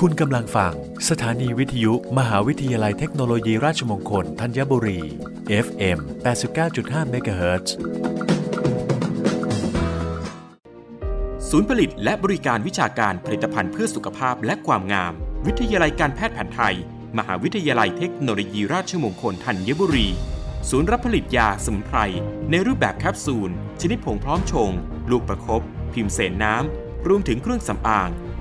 คุณกำลังฟัง สถานีวิทยุ มหาวิทยาลัยเทคโนโลยีราชมงคลธัญบุรี FM 89.5 MHz ศูนย์ผลิตและบริการวิชาการผลิตภัณฑ์เพื่อสุขภาพและความงาม วิทยาลัยการแพทย์แผนไทย มหาวิทยาลัยเทคโนโลยีราชมงคลธัญบุรี ศูนย์รับผลิตยาสมุนไพร ในรูปแบบแคปซูล ชนิดผงพร้อมชง ลูกประคบพิมพ์เสนน้ำ รวมถึงเครื่องสำอาง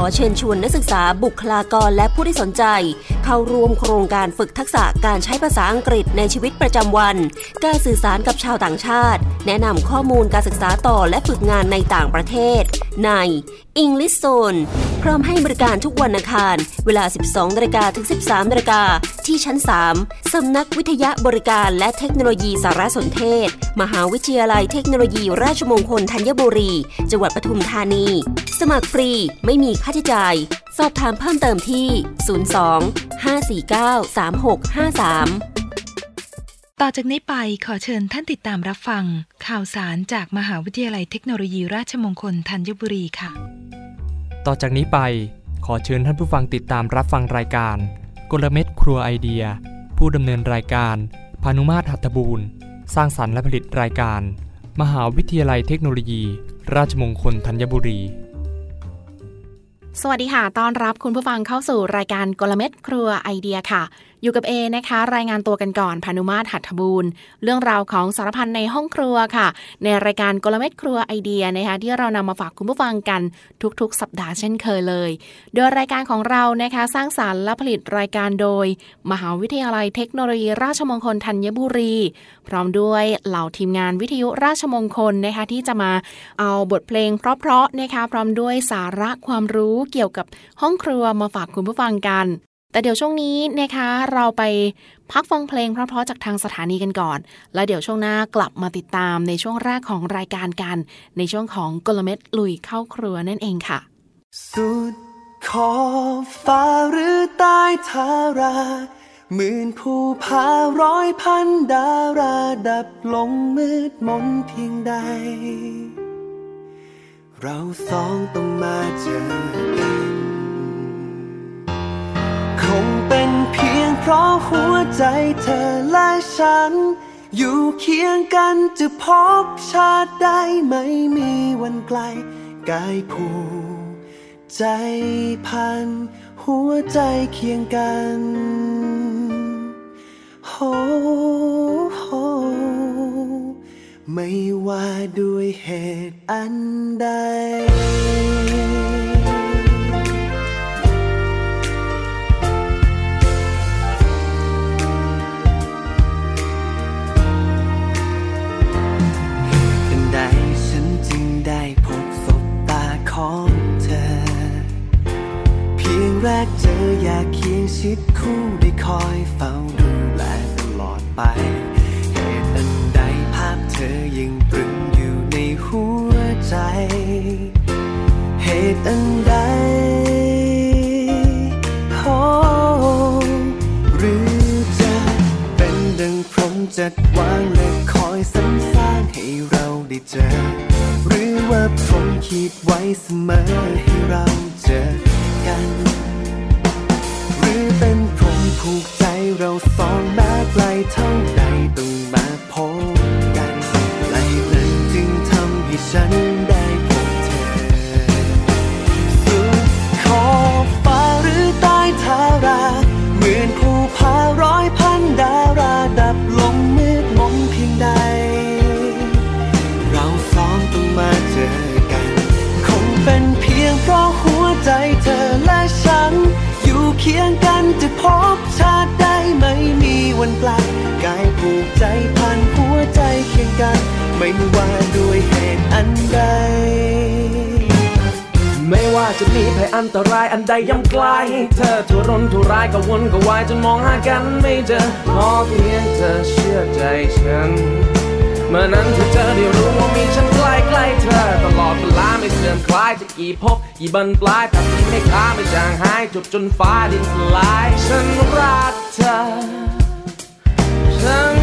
ขอเชิญชวนนักศึกษาบุคลากรและผู้ที่สนใจ เข้าร่วมโครงการฝึกทักษะการใช้ภาษาอังกฤษในชีวิตประจำวัน การสื่อสารกับชาวต่างชาติ แนะนำข้อมูลการศึกษาต่อและฝึกงานในต่างประเทศ ใน English Zone พร้อมให้บริการทุกวันอังคาร เวลา 12นาฬิกาถึง 13นาฬิกาที่ชั้น 3 สำนักวิทยาบริการและเทคโนโลยีสารสนเทศ มหาวิทยาลัยเทคโนโลยีราชมงคลธัญบุรี จังหวัดปทุมธานี สมัครฟรีไม่มีค่าใช้จ่าย สอบถามเพิ่มเติมที่ 02 549 3653ต่อจากนี้ไปขอเชิญท่านติดตามรับฟัง ข่าวสารจากมหาวิทยาลัยเทคโนโลยีราชมงคลธัญบุรีค่ะ ต่อจากนี้ไปขอเชิญท่านผู้ฟังติดตามรับฟังรายการ กลเม็ดครัวไอเดีย ผู้ดำเนินรายการพานุมาตรหัตถบูรณ์สร้างสรรค์และผลิตรายการ มหาวิทยาลัยเทคโนโลยี ราชมงคลธัญบุรี สวัสดีค่ะ ต้อนรับคุณผู้ฟังเข้าสู่รายการกลเม็ดครัวไอเดียค่ะ อยู่กับเอนะคะ รายงานตัวกันก่อนพานุมาตรหัตถบูรณ์เรื่องราวของสารพันในห้องครัวค่ะ ในรายการกลเม็ดครัวไอเดียนะคะที่เรานำมาฝากคุณผู้ฟังกันทุกๆ สัปดาห์เช่นเคยเลย โดยรายการของเรานะคะสร้างสารรค์และผลิตรายการโดย มหาวิทยาลัยเทคโนโลยีราชมงคลธัญบุรี พร้อมด้วยเหล่าทีมงานวิทยุราชมงคลนะคะที่จะมาเอาบทเพลงเพราะๆนะคะพร้อมด้วยสาระความรู้เกี่ยวกับห้องครัวมาฝากคุณผู้ฟังกัน แต่เดี๋ยวช่วงนี้นะคะเราไปพักฟังเพลงเพราะๆจากทางสถานีกันก่อน แล้วเดี๋ยวช่วงหน้ากลับมาติดตามในช่วงแรกของรายการกัน ในช่วงของกลเม็ดลุยเข้าครัวนั่นเองค่ะ สุดขอบฟ้าหรือใต้ทาราหมื่นภูผาร้อยพันดาราดับลงมืดมนเพียงใด เราสองต้องมาเจอกัน เป็นเพียงเพราะหัวใจเธอและฉัน อยู่เคียงกันจะพบชาติได้ไม่มีวันไกล กายผูกใจพัน หัวใจเคียงกันโฮโฮไม่ว่าด้วยเหตุอันใด แรกเจออยากเคียงชิดคู่ได้คอยเฝ้าดูแลตลอดไป เหตุอันใดภาพเธอยังตรึงอยู่ในหัวใจ เหตุอันใดโอ้หรือจะเป็นดังพรหมจัดวางและคอยสรรสร้างให้เราได้เจอ หรือว่าพรหมคิดไว้เสมอให้เราเจอกัน อเป็นพรมผูกใจเราสองแม้ไกลเท่าใดต้องมาพบกันไกลนั้นจึงทำให้ฉัน คียงกันจะพบชาติใดไม่มีวันปลายกายผูกใจพันหัวใจเคียงกัน ไม่ว่าด้วยเหตุอันใด ไม่ว่าจะมีภัยอันตรายอันใดย่ำไกลเธอทุรนทุรายกวนกวายจนมองหากันไม่เจอขอเพียงเธอเชื่อใจฉัน เมื่อนั้นเธอจะได้รู้ สื่อมคลายจะกี่พบกี่บันปลายแต่ที่ไม่ค้าไม่จางหายจบจนฟ้าดินสลาย ฉันรักเธอฉัน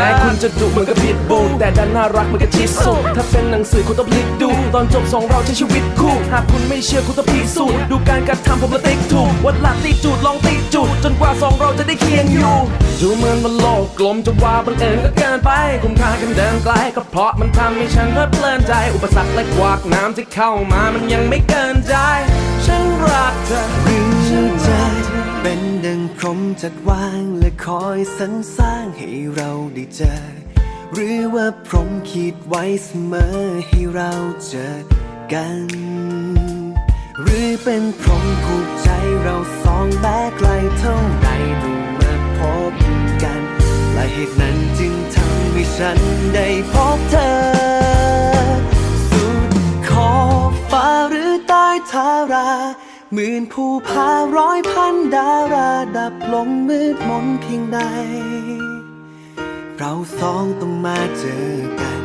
แม้คุณจะดุเหมือนกับผิดบูแต่ดันน่ารักเหมือนกับชิสุถ้าเป็นหนังสือคุณต้องพลิกดู ตอนจบสองเราใช้ชีวิตคู่ หากคุณไม่เชื่อคุณต้องพิสูจน์ดูการกระทำผมและติ๊กถูกวัดหลักตีจูดลองตีจูดจนกว่าสองเราจะได้เคียงอยู่ ดูเหมือนว่าโลกกลมจะว่าบังเอิญก็เกินไปคุ้มค่ากันเดินไกลก็เพราะมันทำให้ฉันเพลิดเพลินใจ อุปสรรคและกวากน้ำที่เข้ามามันยังไม่เกินใจฉันรักเธอ พรมจัดวางและคอยสรรสร้างให้เราได้เจอ หรือว่าพรมคิดไว้เสมอให้เราเจอกัน หรือเป็นพรมผูกใจเราสองแม้ไกลเท่าไรต้องมาพบกันและเหตุนั้นจึงทำให้ฉันได้พบเธอ สุดขอบฟ้าหรือใต้ทารา หมื่นภูผาร้อยพันดาราดับลงมืดมนเพียงใด เราสองต้องมาเจอกัน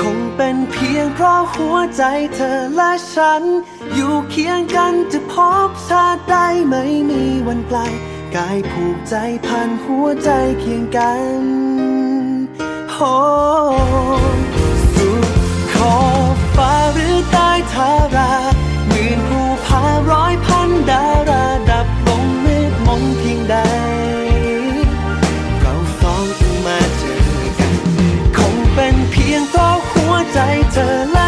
คงเป็นเพียงเพราะหัวใจเธอและฉัน อยู่เคียงกันจะพบชาติใดไม่มีวันไกล กายผูกใจพันหัวใจเคียงกันโอ้สุดขอบฟ้าหรือใต้ทาราหมื่นภูผาร้อย ดาราดับลงมืดมนเพียงใด เราสองต้องมาเจอกัน คงเป็นเพียงเพราะหัวใจเธอ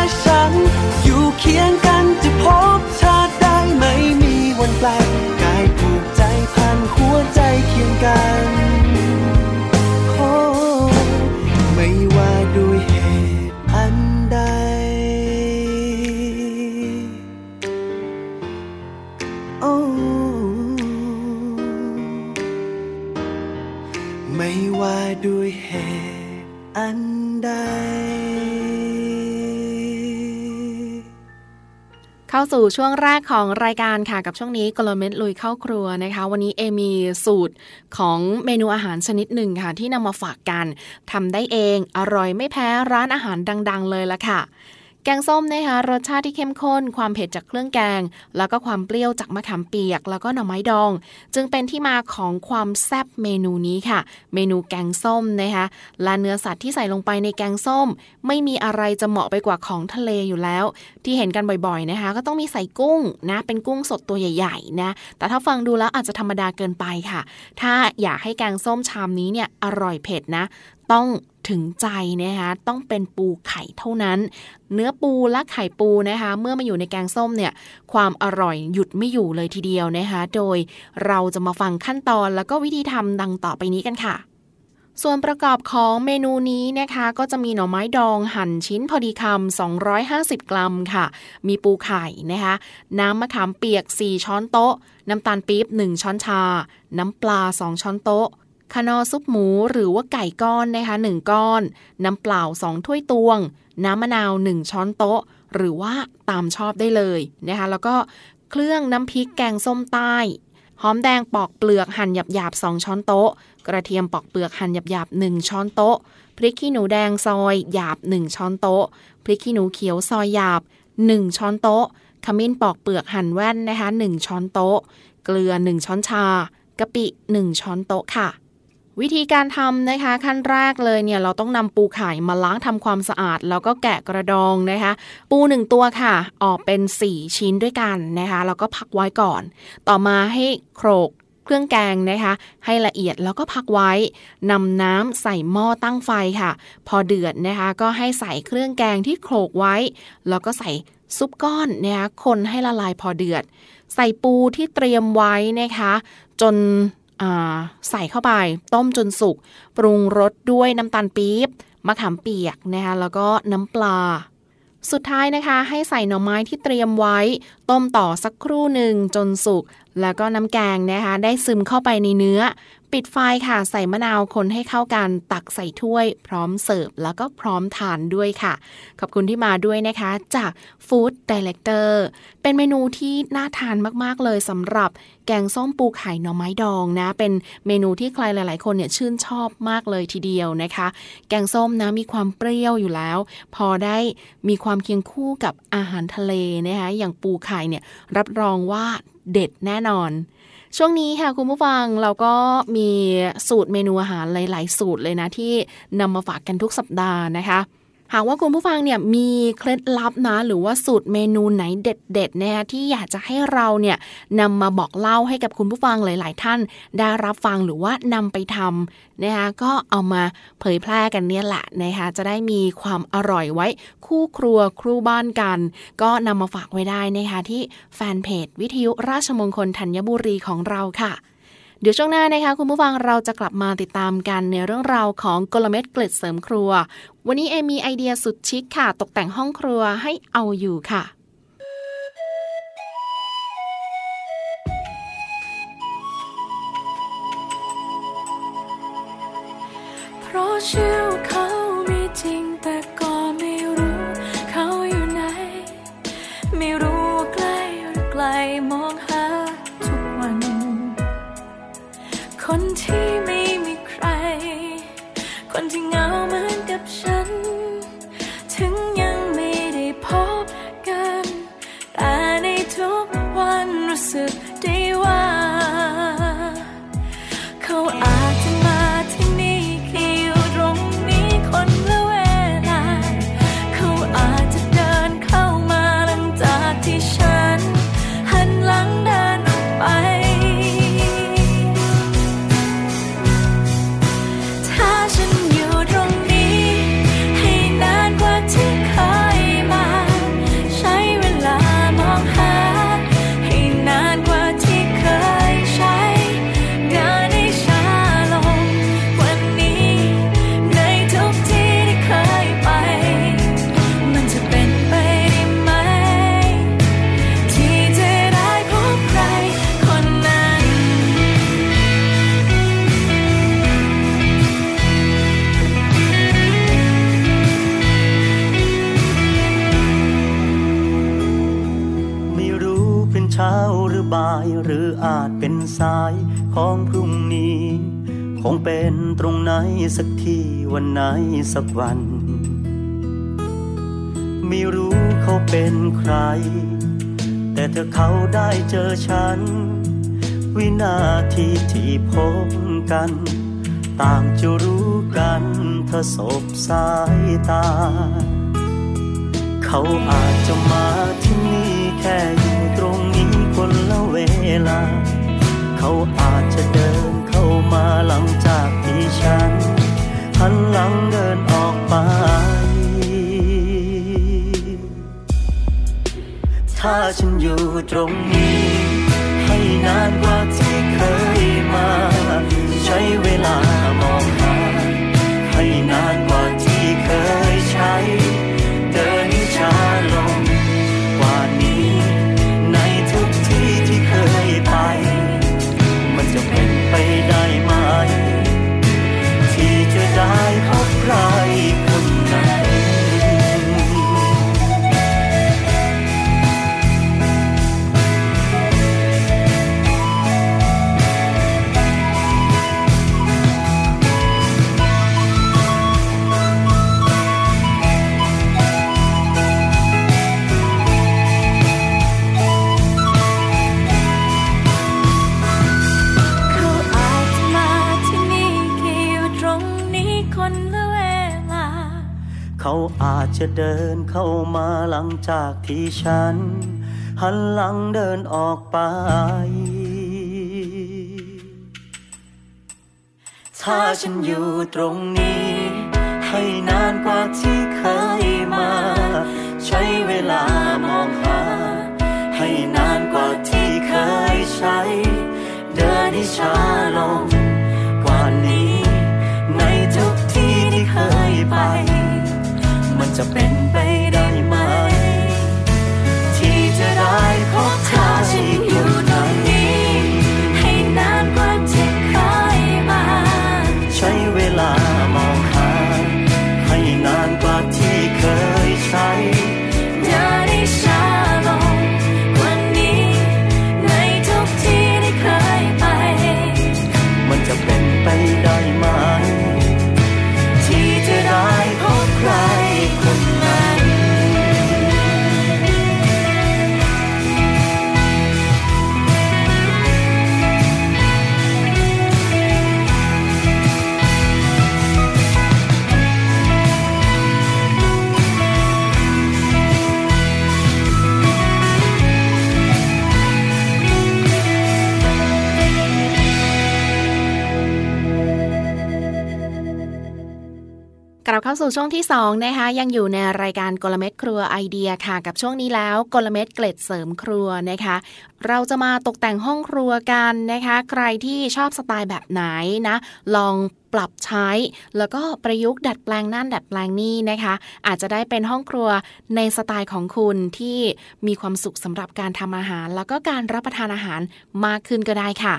าสู่ช่วงแรกของรายการค่ะกับช่วงนี้กลเม็ดลุยเข้าครัวนะคะ วันนี้เอมีสูตรของเมนูอาหารชนิดหนึ่งค่ะ ที่นำมาฝากกันทำได้เองอร่อยไม่แพ้ร้านอาหารดัง ๆ เลยละค่ะ แกงส้มนะคะรสชาติที่เข้มข้น ความเผ็ดจากเครื่องแกง แล้วก็ความเปรี้ยวจากมะขามเปียก แล้วก็หน่อไม้ดอง จึงเป็นที่มาของความแซ่บเมนูนี้ค่ะ เมนูแกงส้มนะคะและเนื้อสัตว์ที่ใส่ลงไปในแกงส้ม ไม่มีอะไรจะเหมาะไปกว่าของทะเลอยู่แล้ว ที่เห็นกันบ่อยๆนะคะ ก็ต้องมีใส่กุ้งนะเป็นกุ้งสดตัวใหญ่ๆนะแต่ถ้าฟังดูแล้วอาจจะธรรมดาเกินไปค่ะ ถ้าอยากให้แกงส้มชามนี้เนี่ยอร่อยเผ็ดนะ ต้อง ถึงใจนะคะต้องเป็นปูไข่เท่านั้น เนื้อปูและไข่ปูนะคะ เมื่อมาอยู่ในแกงส้มเนี่ยความอร่อยหยุดไม่อยู่เลยทีเดียวนะคะโดยเราจะมาฟังขั้นตอนแล้วก็วิธีทำดังต่อไปนี้กันค่ะส่วนประกอบของเมนูนี้นะคะ ก็จะมีหน่อไม้ดองหั่นชิ้นพอดีคำ 250 กรัมค่ะ มีปูไข่นะคะ น้ำมะขามเปียก 4 ช้อนโต๊ะ น้ำตาลปี๊บ 1 ช้อนชา น้ำปลา 2 ช้อนโต๊ะ คานอซุปหมูหรือว่าไก่ก้อนนะคะ1ก้อน น้ำเปล่า 2 ถ้วยตวง น้ำมะนาว 1 ช้อนโต๊ะ หรือว่าตามชอบได้เลยนะคะแล้วก็เครื่องน้ำพริกแกงส้มใต้หอมแดงปอกเปลือกหั่นหยาบๆ2ช้อนโต๊ะ กระเทียมปอกเปลือกหั่นหยาบๆ1ช้อนโต๊ะ พริกขี้หนูแดงซอยหยาบ 1 ช้อนโต๊ะ พริกขี้หนูเขียวซอยหยาบ 1 ช้อนโต๊ะ ขมิ้นปอกเปลือกหั่นแว่นนะคะ1ช้อนโต๊ะ เกลือ 1 ช้อนชากะปิ 1 ช้อนโต๊ะค่ะ วิธีการทำนะคะ ขั้นแรกเลยเนี่ยเราต้องนำปูไข่มาล้างทำความสะอาด แล้วก็แกะกระดองนะคะ ปูหนึ่งตัวค่ะ ออกเป็น 4 ชิ้นด้วยกันนะคะแล้วก็พักไว้ก่อน ต่อมาให้โขลกเครื่องแกงนะคะ ให้ละเอียดแล้วก็พักไว้นำน้ำใส่หม้อตั้งไฟค่ะ พอเดือดนะคะ ก็ให้ใส่เครื่องแกงที่โขลกไว้ แล้วก็ใส่ซุปก้อนนะคะคนให้ละลายพอเดือด ใส่ปูที่เตรียมไว้นะคะ จน ใส่เข้าไป ต้มจนสุก ปรุงรสด้วยน้ำตาลปี๊บมะขามเปียกนะคะแล้วก็น้ำปลา สุดท้ายนะคะ ให้ใส่หน่อไม้ที่เตรียมไว้ ต้มต่อสักครู่หนึ่งจนสุก แล้วก็น้ำแกงนะคะได้ซึมเข้าไปในเนื้อ ปิดไฟค่ะใส่มะนาวคนให้เข้ากันตักใส่ถ้วย พร้อมเสิร์ฟแล้วก็พร้อมทานด้วยค่ะ ขอบคุณที่มาด้วยนะคะ จาก Food Director เป็นเมนูที่น่าทานมากๆเลยสำหรับแกงส้มปูไข่หน่อไม้ดองนะ เป็นเมนูที่ใครหลาย ๆ คนเนี่ยชื่นชอบมากเลยทีเดียวนะคะ แกงส้มนะมีความเปรี้ยวอยู่แล้ว พอได้มีความเคียงคู่กับอาหารทะเลนะคะอย่างปูไข่เนี่ยรับรองว่า เด็ดแน่นอน ช่วงนี้ค่ะคุณผู้ฟังเราก็มีสูตรเมนูอาหารหลาย ๆ สูตรเลยนะที่นำมาฝากกันทุกสัปดาห์นะคะ หากว่าคุณผู้ฟังเนี่ยมีเคล็ดลับนะ หรือว่าสูตรเมนูไหนเด็ดๆนะคะที่อยากจะให้เราเนี่ยนำมาบอกเล่าให้กับคุณผู้ฟังหลาย ๆ ท่าน ได้รับฟังหรือว่านำไปทำนะคะก็เอามาเผยแพร่กันเนี่ยแหละนะคะจะได้มีความอร่อยไว้ คู่ครัวครูบ้านกัน ก็นำมาฝากไว้ได้นะคะที่แฟนเพจวิทยุราชมงคลธัญบุรีของเราค่ะ เดี๋ยวช่วงหน้านะคะคุณผู้ฟังเราจะกลับมาติดตามกันในเรื่องราวของกลเม็ดเกล็ดเสริมครัว วันนี้เอมีไอเดียสุดชิคค่ะ ตกแต่งห้องครัวให้เอาอยู่ค่ะเพราะชื่อเขา คนที่ไม่มีใคร คนที่เงา รืออาจเป็นสายของพรุ่งนี้ คงเป็นตรงไหนสักที่วันไหนสักวัน ไม่รู้เขาเป็นใคร แต่ถ้าเขาได้เจอฉัน วินาทีที่พบกัน ต่างจะรู้กันถ้าสบสายตา เขาอาจจะมาที่นี่แค่ ลา เขาอาจจะเดินเข้ามาหลังจากที่ฉันหันหลังเดินออกไป ถ้าฉันอยู่ตรงนี้ ให้นานกว่าที่เคยมา ใช้เวลามองหาให้นาน จะเดินเข้ามาหลังจากที่ฉัน หันหลังเดินออกไป ถ้าฉันอยู่ตรงนี้ ให้นานกว่าที่เคยมา ใช้เวลามองหา ให้นานกว่าที่เคยใช้ เดินให้ช้าลง กว่านี้ ในทุกที่ที่เคยไป จะเป็น สู่ช่วงที่2นะคะยังอยู่ในรายการกลเม็ดครัวไอเดียค่ะ กับช่วงนี้แล้วกลเม็ดเกล็ดเสริมครัวนะคะ เราจะมาตกแต่งห้องครัวกันนะคะ ใครที่ชอบสไตล์แบบไหนนะ ลองปรับใช้ แล้วก็ประยุกต์ดัดแปลงนั่นดัดแปลงนี่นะคะ อาจจะได้เป็นห้องครัวในสไตล์ของคุณที่มีความสุขสำหรับการทำอาหาร แล้วก็การรับประทานอาหารมากขึ้นก็ได้ค่ะ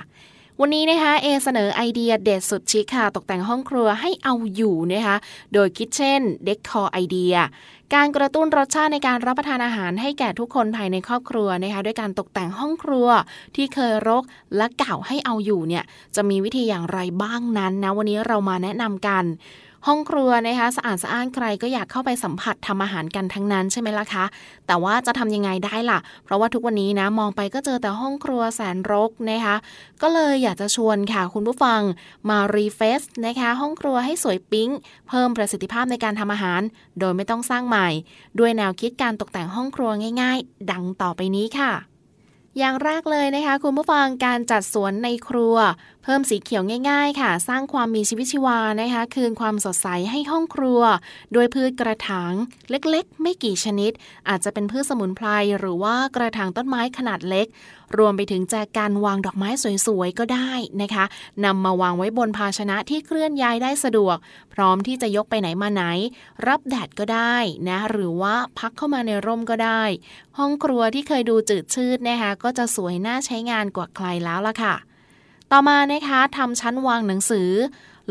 วันนี้นะคะเอเสนอไอเดียเด็ดสุดชิคค่ะ ตกแต่งห้องครัวให้เอาอยู่นะคะ โดยคิดเช่นเด็กคอไอเดียการกระตุ้นรสชาติในการรับประทานอาหารให้แก่ทุกคนภายในครอบครัวนะคะด้วยการตกแต่งห้องครัวที่เคยรกและเก่าให้เอาอยู่เนี่ยจะมีวิธีอย่างไรบ้างนั้นนะวันนี้เรามาแนะนำกัน ห้องครัวนะคะสะอาดสะอ้านใครก็อยากเข้าไปสัมผัสทำอาหารกันทั้งนั้นใช่ไหมล่ะคะ แต่ว่าจะทำยังไงได้ล่ะ เพราะว่าทุกวันนี้นะมองไปก็เจอแต่ห้องครัวแสนรกนะคะก็เลยอยากจะชวนค่ะคุณผู้ฟังมารีเฟสนะคะห้องครัวให้สวยปิ๊ง เพิ่มประสิทธิภาพในการทำอาหาร โดยไม่ต้องสร้างใหม่ ด้วยแนวคิดการตกแต่งห้องครัวง่าย ๆ ดังต่อไปนี้ค่ะ อย่างแรกเลยนะคะ คุณผู้ฟังการจัดสวนในครัว เพิ่มสีเขียวง่ายๆ ค่ะ สร้างความมีชีวิตชีวานะคะ คืนความสดใสให้ห้องครัว โดยพืชกระถางเล็กๆ ไม่กี่ชนิด อาจจะเป็นพืชสมุนไพรหรือว่ากระถางต้นไม้ขนาดเล็กรวมไปถึงแจกันวางดอกไม้สวยๆ ก็ได้นะคะนำมาวางไว้บนภาชนะที่เคลื่อนย้ายได้สะดวก พร้อมที่จะยกไปไหนมาไหน รับแดดก็ได้นะหรือว่าพักเข้ามาในร่มก็ได้ ห้องครัวที่เคยดูจืดชืดนะคะก็จะสวยน่าใช้งานกว่าใครแล้วล่ะค่ะ ต่อมานะคะทำชั้นวางหนังสือ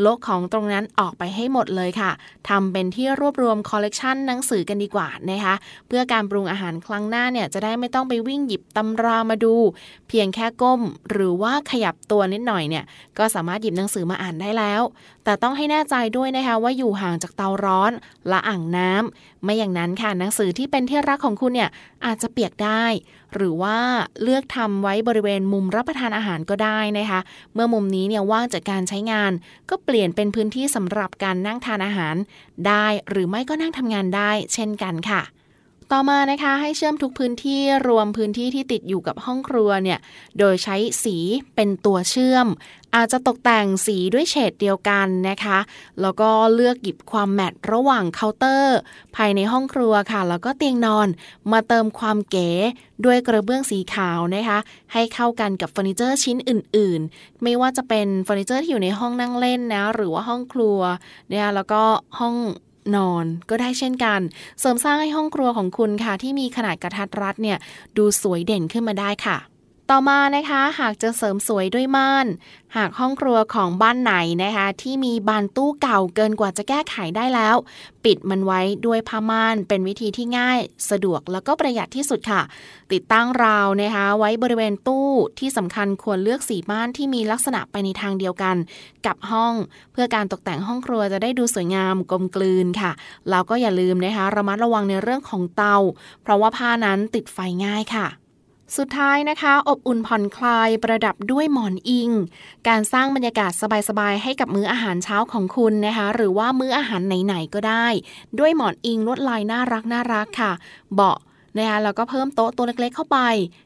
ลกของตรงนั้นออกไปให้หมดเลยค่ะทำเป็นที่รวบรวมคอลเลกชันหนังสือกันดีกว่านะคะเพื่อการปรุงอาหารครั้งหน้าเนี่ยจะได้ไม่ต้องไปวิ่งหยิบตำรามาดู เพียงแค่ก้ม หรือว่าขยับตัวนิดหน่อยเนี่ยก็สามารถหยิบหนังสือมาอ่านได้แล้ว แต่ต้องให้แน่ใจด้วยนะคะว่าอยู่ห่างจากเตาร้อนและอ่างน้ำไม่อย่างนั้นค่ะหนังสือที่เป็นที่รักของคุณเนี่ยอาจจะเปียกได้ หรือว่าเลือกทำไว้บริเวณมุมรับประทานอาหารก็ได้นะคะ เมื่อมุมนี้เนี่ยว่างจากการใช้งาน ก็เปลี่ยนเป็นพื้นที่สำหรับการนั่งทานอาหาร ได้หรือไม่ก็นั่งทำงานได้ เช่นกันค่ะ ต่อมานะคะให้เชื่อมทุกพื้นที่รวมพื้นที่ที่ติดอยู่กับห้องครัวเนี่ยโดยใช้สีเป็นตัวเชื่อม อาจจะตกแต่งสีด้วยเฉดเดียวกันนะคะ แล้วก็เลือกหยิบความ match ระหว่างเคาน์เตอร์ ภายในห้องครัวค่ะ แล้วก็เตียงนอนมาเติมความเก๋ด้วยกระเบื้องสีขาวนะคะ ให้เข้ากันกับเฟอร์นิเจอร์ชิ้นอื่น ๆ ไม่ว่าจะเป็นเฟอร์นิเจอร์ที่อยู่ในห้องนั่งเล่นนะหรือว่าห้องครัวเนี่ยแล้วก็ห้อง นอนก็ได้เช่นกัน เสริมสร้างให้ห้องครัวของคุณค่ะ ที่มีขนาดกระทัดรัดเนี่ยดูสวยเด่นขึ้นมาได้ค่ะ ต่อมานะคะหากจะเสริมสวยด้วยม่าน หากห้องครัวของบ้านไหนนะคะ ที่มีบานตู้เก่าเกินกว่าจะแก้ไขได้แล้ว ปิดมันไว้ด้วยผ้าม่าน เป็นวิธีที่ง่าย สะดวกแล้วก็ประหยัดที่สุดค่ะ ติดตั้งราวนะคะ ไว้บริเวณตู้ที่สำคัญควรเลือกสีม่านที่มีลักษณะไปในทางเดียวกัน กับห้อง เพื่อการตกแต่งห้องครัวจะได้ดูสวยงามกลมกลืนค่ะแล้วก็อย่าลืมนะคะระมัดระวังในเรื่องของเตา เพราะว่าผ้านั้นติดไฟง่ายค่ะ สุดท้ายนะคะ อบอุ่นผ่อนคลายประดับด้วยหมอนอิง การสร้างบรรยากาศสบายๆ ให้กับมื้ออาหารเช้าของคุณนะคะ หรือว่ามื้ออาหารไหนๆก็ได้ ด้วยหมอนอิงลวดลายน่ารักน่ารักค่ะ เบาะนะคะแล้วก็เพิ่มโต๊ะตัวเล็กๆเข้าไป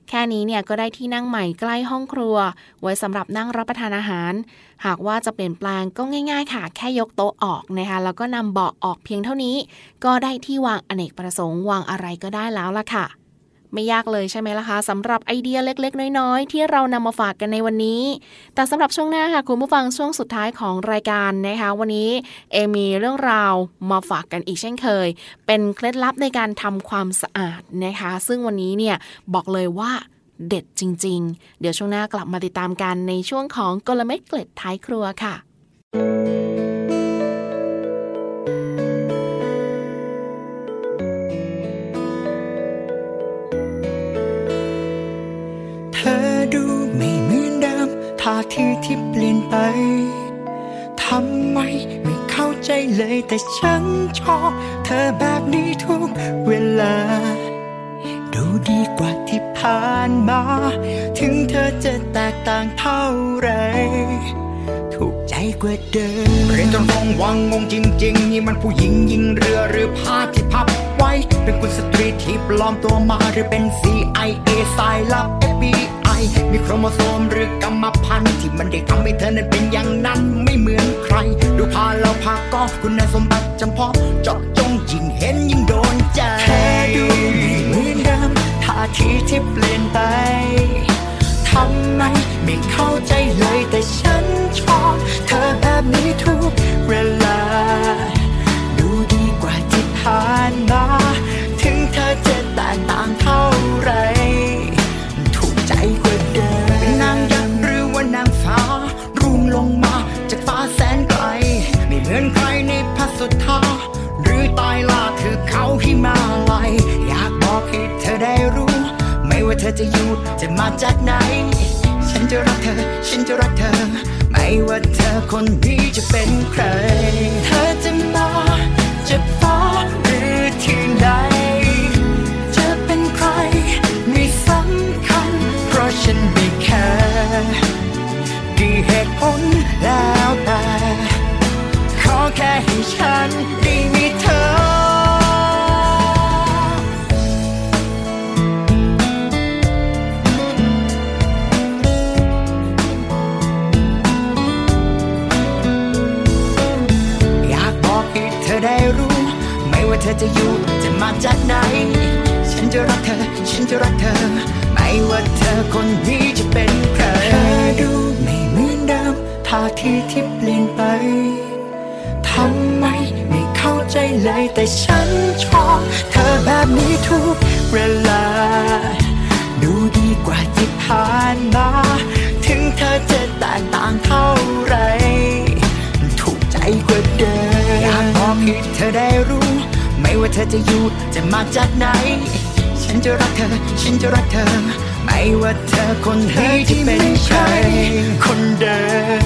แค่นี้เนี่ยก็ได้ที่นั่งใหม่ใกล้ห้องครัว ไว้สำหรับนั่งรับประทานอาหาร หากว่าจะเปลี่ยนแปลงก็ง่าย ๆ ค่ะ แค่ยกโต๊ะออกนะคะแล้วก็นำเบาะออกเพียงเท่านี้ ก็ได้ที่วางอเนกประสงค์วางอะไรก็ได้แล้วล่ะค่ะ ไม่ยากเลยใช่ไหมล่ะคะสำหรับไอเดียเล็กๆ น้อยๆ ที่เรานำมาฝากกันในวันนี้ แต่สำหรับช่วงหน้าค่ะคุณผู้ฟังช่วงสุดท้ายของรายการนะคะ วันนี้เอมีเรื่องราวมาฝากกันอีกเช่นเคย เป็นเคล็ดลับในการทำความสะอาดนะคะ ซึ่งวันนี้เนี่ยบอกเลยว่าเด็ดจริง ๆ เดี๋ยวช่วงหน้ากลับมาติดตามกันในช่วงของกลเม็ดเกล็ดท้ายครัวค่ะ ดูไม่เหมือนเดิมท่าทีที่เปลี่ยนไปทำไมไม่เข้าใจเลยแต่ฉันชอบเธอแบบนี้ทุกเวลา ดูดีกว่าที่ผ่านมา ถึงเธอจะแตกต่างเท่าไร ถูกใจกว่าเดิมเรียนจนคงวังงงจริง ๆ นี่มันผู้หญิงยิงเรือหรือผ้าที่พับไว้ เป็นคุณสตรีที่ปลอมตัวมาหรือเป็น CIA สายลับ มีโครโมโซมหรือกรรมพันธุ์ที่มันได้ทำให้เธอนั้นเป็นอย่างนั้นไม่เหมือนใคร ดูพาเราพาก็คุณสมบัติจำเพาะเจาะจงยิ่งเห็นยิ่งโดนใจแค่ดูไม่เหมือนเดิมท่าทีที่เปลี่ยนไปทำไมไม่เข้าใจเลยแต่ฉันชอบ เธอแบบนี้ทุกเวลา อจะอยู่จะมาจากไหน ฉันจะรักเธอ ฉันจะรักเธอ ไม่ว่าเธอคนนี้จะเป็นใคร เธอจะมาจะฟ้าหรือที่ไหนจะเป็นใครไม่สำคัญ เพราะฉันไม่แคร์กี่เหตุผลแล้วแต่ ขอแค่ให้ฉันได้มีเธอ ได้รู้ ไม่ว่าเธอจะอยู่จะมาจากไหน ฉันจะรักเธอ ฉันจะรักเธอ ไม่ว่าเธอคนนี้จะเป็นใครเธอดูไม่เหมือนเดิมท่าทีที่เปลี่ยนไปทำไมไม่เข้าใจเลยแต่ฉันชอบเธอแบบนี้ทุกเวลา ดูดีกว่าที่ผ่านมา ถึงเธอจะแตกต่างเท่าไร ถูกใจกว่าเดิม อยากบอเธอได้รู้ ไม่ว่าเธอจะอยู่จะมาจากไหน ฉันจะรักเธอ ฉันจะรักเธอ ไม่ว่าเธอคนนี้จะเป็นใครคนเดิ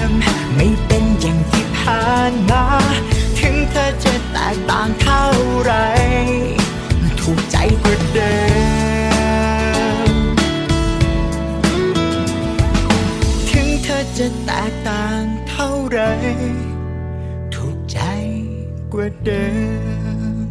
ม ไม่เป็นอย่างที่ผ่านมา ถึงเธอจะแตกต่างเท่าไร ถูกใจกว่าเดิม ถึงเธอจะแตกต่างเท่าไร กว่าเดิม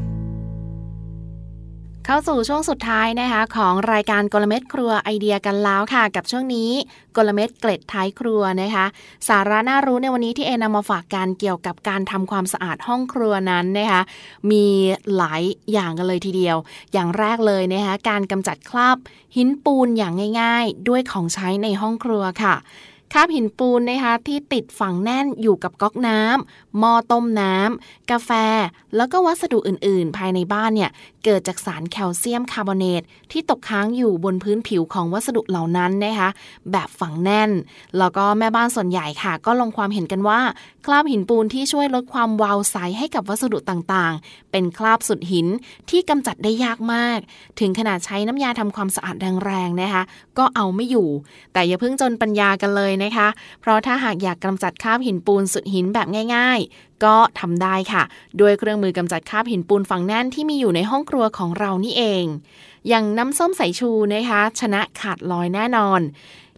เข้าสู่ช่วงสุดท้ายนะคะ ของรายการกลเม็ดครัวไอเดียกันแล้วค่ะ กับช่วงนี้กลเม็ดเกล็ดท้ายครัวนะคะ สาระน่ารู้ในวันนี้ที่เอนำมาฝากกันเกี่ยวกับการทำความสะอาดห้องครัวนั้นนะคะ มีหลายอย่างกันเลยทีเดียว อย่างแรกเลยนะคะการกำจัดคราบหินปูนอย่างง่าย ๆ ด้วยของใช้ในห้องครัวค่ะ คราบหินปูนนะคะที่ติดฝังแน่นอยู่กับก๊อกน้ำหม้อต้มน้ำกาแฟ แล้วก็วัสดุอื่น ๆ ภายในบ้านเนี่ยเกิดจากสารแคลเซียมคาร์บอเนตที่ตกค้างอยู่บนพื้นผิวของวัสดุเหล่านั้นนะคะแบบฝังแน่น แล้วก็แม่บ้านส่วนใหญ่ค่ะ ก็ลงความเห็นกันว่า คราบหินปูนที่ช่วยลดความวาวใสให้กับวัสดุต่างๆ เป็นคราบสุดหินที่กำจัดได้ยากมาก ถึงขนาดใช้น้ำยาทำความสะอาดแรงๆนะคะก็เอาไม่อยู่ แต่อย่าเพิ่งจนปัญญากันเลยนะคะ เพราะถ้าหากอยากกำจัดคราบหินปูนสุดหินแบบง่าย ๆ ก็ทำได้ค่ะ ด้วยเครื่องมือกำจัดคราบหินปูนฝังแน่นที่มีอยู่ในห้องครัวของเรานี่เอง อย่างน้ำส้มสายชูนะคะ ชนะขาดลอยแน่นอน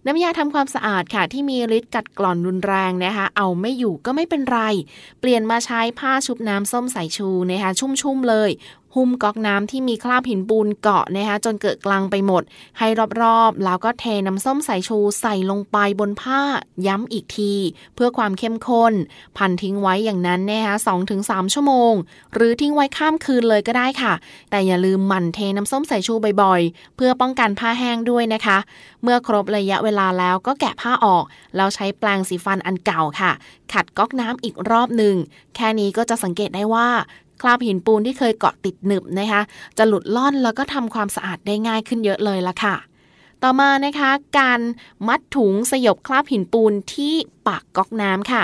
น้ำยาทำความสะอาดค่ะ ที่มีฤทธิ์กัดกร่อนรุนแรงนะคะ เอาไม่อยู่ก็ไม่เป็นไร เปลี่ยนมาใช้ผ้าชุบน้ำส้มสายชูนะคะ ชุ่มๆเลย หุ้มก๊อกน้ำที่มีคราบหินปูนเกาะนะคะจนเกิดกลางไปหมด ให้รอบๆ แล้วก็เทน้ำส้มสายชูใส่ลงไปบนผ้าย้ำอีกที เพื่อความเข้มข้น พันทิ้งไว้อย่างนั้นนะคะสองถึงสามชั่วโมง หรือทิ้งไว้ข้ามคืนเลยก็ได้ค่ะ แต่อย่าลืมหมั่นเทน้ำส้มสายชูบ่อยๆ เพื่อป้องกันผ้าแห้งด้วยนะคะ เมื่อครบระยะเวลาแล้วก็แกะผ้าออก แล้วใช้แปรงสีฟันอันเก่าค่ะ ขัดก๊อกน้ำอีกรอบหนึ่ง แค่นี้ก็จะสังเกตได้ว่า คราบหินปูนที่เคยเกาะติดหนึบนะคะ จะหลุดล่อนแล้วก็ทำความสะอาดได้ง่ายขึ้นเยอะเลยละค่ะ ต่อมานะคะ การมัดถุงสยบคราบหินปูนที่ปากก๊อกน้ำค่ะ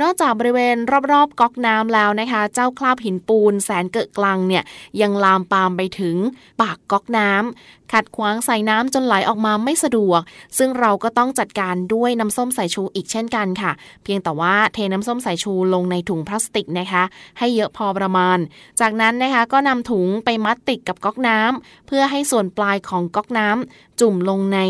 นอกจากบริเวณรอบๆก๊อกน้ำแล้วนะคะ เจ้าคราบหินปูนแสนเกิดกลังเนี่ยยังลามปามไปถึงปากก๊อกน้ำขัดขวางใส่น้ำจนไหลออกมาไม่สะดวก ซึ่งเราก็ต้องจัดการด้วยน้ำส้มสายชูอีกเช่นกันค่ะ เพียงแต่ว่าเทน้ำส้มสายชูลงในถุงพลาสติกนะคะ ให้เยอะพอประมาณ จากนั้นนะคะก็นำถุงไปมัดติดกับก๊อกน้ำเพื่อให้ส่วนปลายของก๊อกน้ำจุ่มลงใน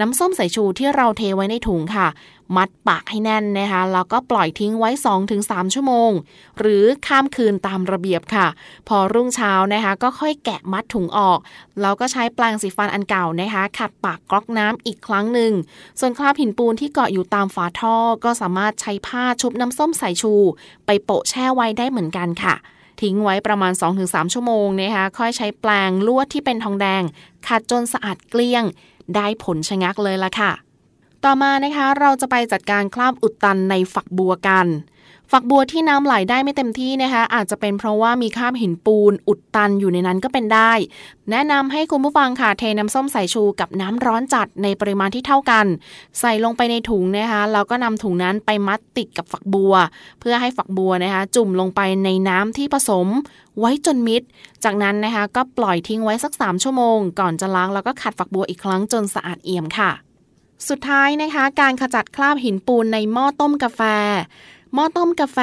น้ำส้มสายชูที่เราเทไว้ในถุงค่ะ มัดปากให้แน่นนะคะแล้วก็ปล่อยทิ้งไว้ 2-3 ชั่วโมง หรือข้ามคืนตามระเบียบค่ะ พอรุ่งเช้านะคะ ก็ค่อยแกะมัดถุงออก แล้วก็ใช้แปรงสีฟันอันเก่านะคะ ขัดปากก๊อกน้ำอีกครั้งหนึ่ง ส่วนคราบหินปูนที่เกาะอยู่ตามฝาท่อ ก็สามารถใช้ผ้าชุบน้ำส้มสายชู ไปโปะแช่ไว้ได้เหมือนกันค่ะทิ้งไว้ประมาณ 2-3 ชั่วโมงนะคะค่อยใช้แปรงลวดที่เป็นทองแดงขัดจนสะอาดเกลี้ยง ได้ผลชะงักเลยละค่ะ ต่อมานะคะเราจะไปจัดการคราบอุดตันในฝักบัวกัน ฝักบัวที่น้ำไหลได้ไม่เต็มที่นะคะ อาจจะเป็นเพราะว่ามีคราบหินปูน อุดตันอยู่ในนั้นก็เป็นได้ แนะนำให้คุณผู้ฟังค่ะเทน้ำส้มสายชูกับน้ำร้อนจัดในปริมาณที่เท่ากัน ใส่ลงไปในถุงนะคะแล้วก็นำถุงนั้นไปมัดติดกับฝักบัว เพื่อให้ฝักบัวนะคะ จุ่มลงไปในน้ำที่ผสม ไว้จนมิด จากนั้นนะคะก็ปล่อยทิ้งไว้สัก 3 ชั่วโมง ก่อนจะล้างแล้วก็ขัดฝักบัวอีกครั้งจนสะอาดเอี่ยมค่ะ สุดท้ายนะคะ การขจัดคราบหินปูนในหม้อต้มกาแฟ หม้อต้มกาแฟ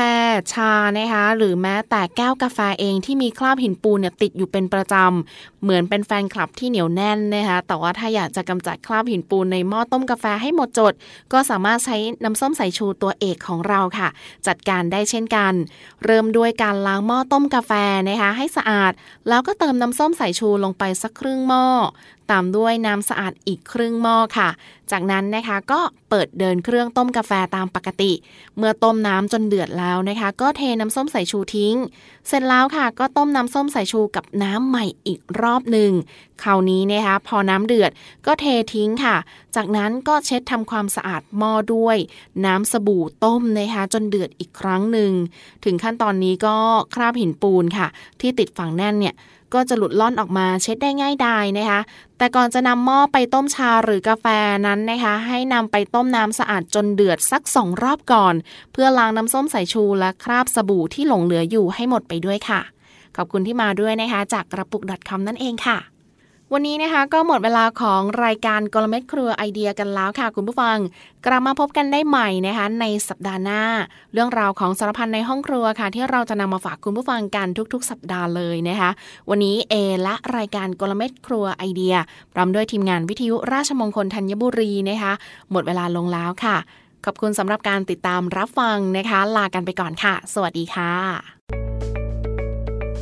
ชานะคะ หรือแม้แต่แก้วกาแฟเองที่มีคราบหินปูนเนี่ยติดอยู่เป็นประจำ เหมือนเป็นแฟนคลับที่เหนียวแน่นนะคะแต่ว่าถ้าอยากจะกำจัดคราบหินปูนในหม้อต้มกาแฟให้หมดจด ก็สามารถใช้น้ำส้มสายชูตัวเอกของเราค่ะ จัดการได้เช่นกัน เริ่มด้วยการล้างหม้อต้มกาแฟนะคะให้สะอาด แล้วก็เติมน้ำส้มสายชูลงไปสักครึ่งหม้อตามด้วยน้ำสะอาดอีกครึ่งหม้อค่ะ จากนั้นนะคะก็เปิดเดินเครื่องต้มกาแฟตามปกติ เมื่อต้มน้ำจนเดือดแล้วนะคะ ก็เทน้ำส้มสายชูทิ้ง เสร็จแล้วค่ะก็ต้มน้ำส้มสายชูกับน้ำใหม่อีกรอบหนึ่งคราวนี้นะคะพอน้ำเดือดก็เททิ้งค่ะ จากนั้นก็เช็ดทำความสะอาดหม้อด้วย น้ำสบู่ต้มนะคะจนเดือดอีกครั้งหนึ่ง ถึงขั้นตอนนี้ก็คราบหินปูนค่ะ ที่ติดฝังแน่นเนี่ย ก็จะหลุดล่อนออกมาเช็ดได้ง่ายดายนะคะ แต่ก่อนจะนำหม้อไปต้มชาหรือกาแฟนั้นนะคะ ให้นำไปต้มน้ำสะอาดจนเดือดสักสองรอบก่อน เพื่อล้างน้ำส้มสายชูและคราบสบู่ที่หลงเหลืออยู่ให้หมดไปด้วยค่ะ ขอบคุณที่มาด้วยนะคะ จากกระปุก .com นั่นเองค่ะ วันนี้นะคะก็หมดเวลาของรายการกลเม็ดครัวไอเดียกันแล้วค่ะ คุณผู้ฟัง กลับมาพบกันได้ใหม่นะคะในสัปดาห์หน้า เรื่องราวของสารพันในห้องครัวค่ะ ที่เราจะนำมาฝากคุณผู้ฟังกันทุกๆ สัปดาห์เลยนะคะ วันนี้เอและรายการกลเม็ดครัวไอเดียพร้อมด้วยทีมงานวิทยุราชมงคลธัญบุรีนะคะ หมดเวลาลงแล้วค่ะ ขอบคุณสำหรับการติดตามรับฟังนะคะ ลากันไปก่อนค่ะ สวัสดีค่ะ